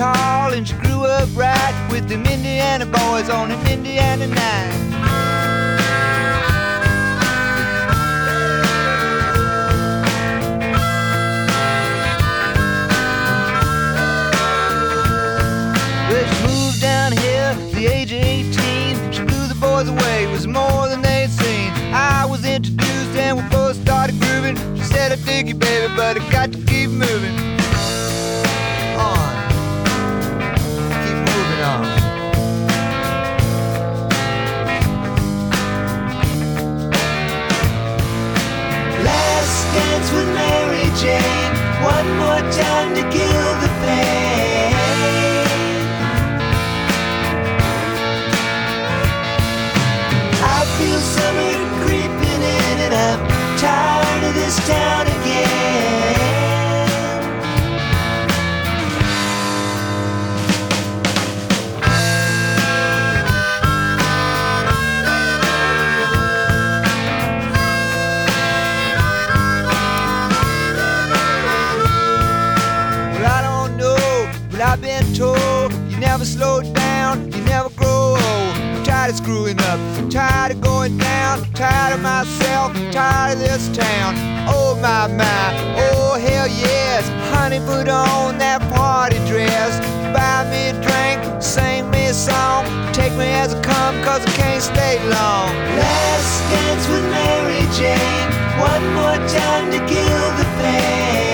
tall and she grew up right with them Indiana boys on an Indiana night. Well, she moved down here at the age of 18. She blew the boys away, was more than they'd seen. I was introduced and we both started grooving. She said, I dig you, baby, but I got to keep moving. Dance with Mary Jane. One more time to kill the pain. But I've been told you never slow down, you never grow old. I'm tired of screwing up, tired of going down, tired of myself, tired of this town. Oh my my, oh hell yes, honey, put on that party dress. Buy me a drink, sing me a song, take me as I come, cause I can't stay long. Last dance with Mary Jane, one more time to kill the pain.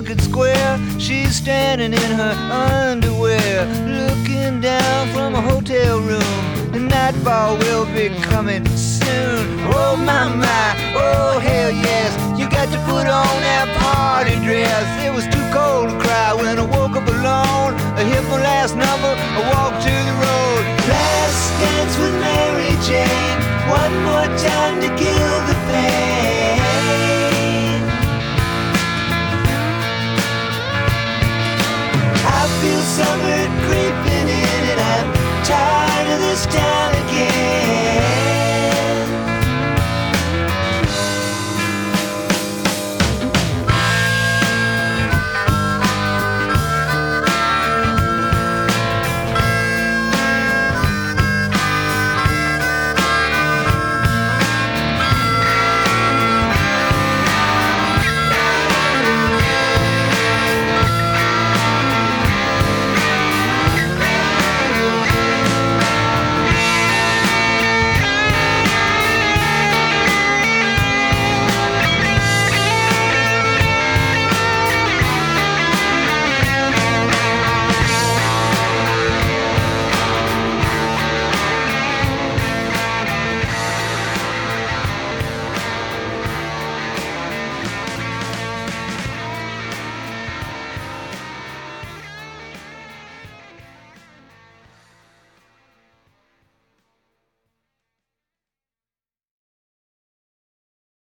Market Square. She's standing in her underwear, looking down from a hotel room. The nightfall will be coming soon. Oh my my, oh hell yes, you got to put on that party dress. It was too cold to cry when I woke up alone. I hit my last number, I walked to the road. Last dance with Mary Jane, one more time to kill